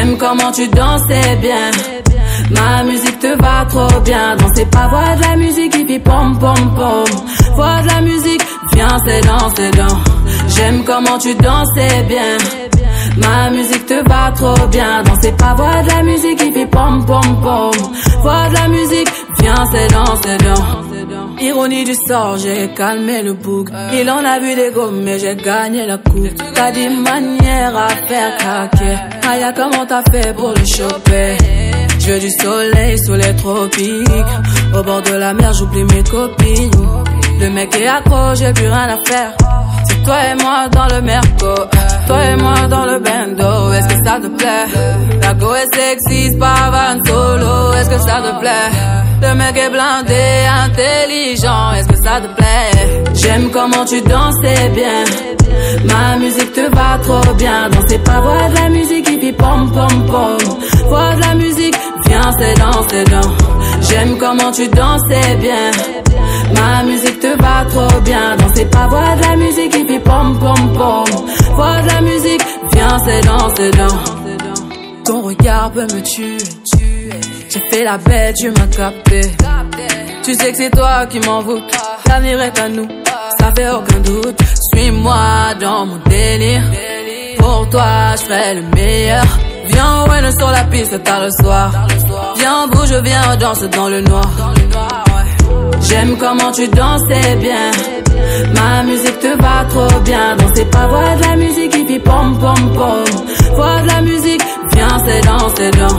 J'aime comment tu dansais bien. Ma musique te va trop bien. Danser pas, voix de la musique qui fait pom pom pom. Voix de la musique, viens c'est dans, c'est dans. J'aime comment tu dansais bien. Ma musique te va trop bien. Danser pas, voix de la musique qui fait pom pom pom. Voix de la musique, viens c'est dans, c'est dans. Ironie du sort, j'ai calmé le bouc. Il en a vu des gommes, mais j'ai gagné la coupe. T'as des manières à faire craquer. Comment t'as fait pour le choper? Je veux du soleil sous les tropiques. Au bord de la mer, j'oublie mes copines. Le mec est accro, j'ai plus rien à faire. C'est toi et moi dans le merco. Toi et moi dans le bendo. Est-ce que ça te plaît? La go est sexy, pas van solo. Est-ce que ça te plaît? Le mec est blindé, intelligent. Est-ce que ça te plaît? J'aime comment tu dansais bien. Ma musique te va trop bien. Danser pas, voix de la musique fait pom pom pom. Voix de la musique, viens c'est dans, c'est dans. J'aime comment tu dansais bien. Ma musique te va trop bien. Danser pas, voix de la musique fait pom pom pom. Voix de la musique, viens c'est dans, c'est dans. Ton regard peut me tuer. J'ai fait la bête, tu m'as capté. Tu sais que c'est toi qui m'envoûte. L'avenir est à nous, ça fait aucun doute. Suis-moi dans mon délire. Pour toi, je ferai le meilleur. Viens, ouais, sur la piste tard le soir. Viens, bouge, viens, danse dans le noir. J'aime comment tu dansais bien. Ma musique te va trop bien. Danser pas, voix de la musique fait pom pom pom. Voix de la musique, viens, c'est dans, c'est dans.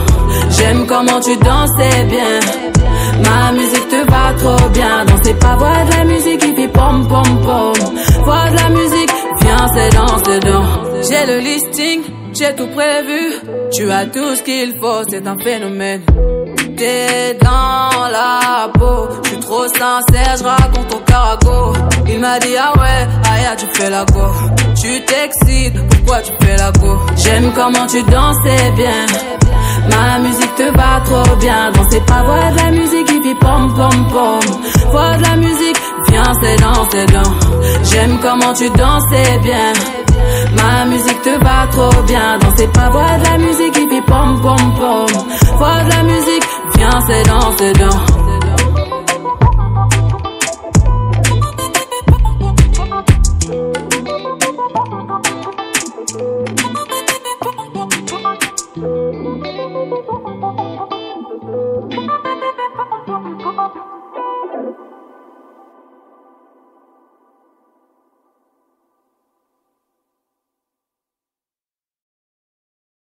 J'aime comment tu dansais bien. Ma musique te va trop bien. Danser pas, voix de la musique fait pom pom pom. J'ai le listing, j'ai tout prévu. Tu as tout ce qu'il faut, c'est un phénomène. T'es dans la peau, je suis trop sincère, je raconte ton carago. Il m'a dit ah ouais, aïe tu fais la go. Tu t'excites, pourquoi tu fais la go? J'aime comment tu dansais bien. Ma musique te va trop bien. Danser pas, voix de la musique qui fait pom pom pom. Voix de la musique, viens c'est dans, c'est dans. J'aime comment tu dansais bien. Ma musique te va trop bien. Danser pas, voix de la musique qui fait pom pom pom. Voix de la musique, viens c'est dans, c'est dans.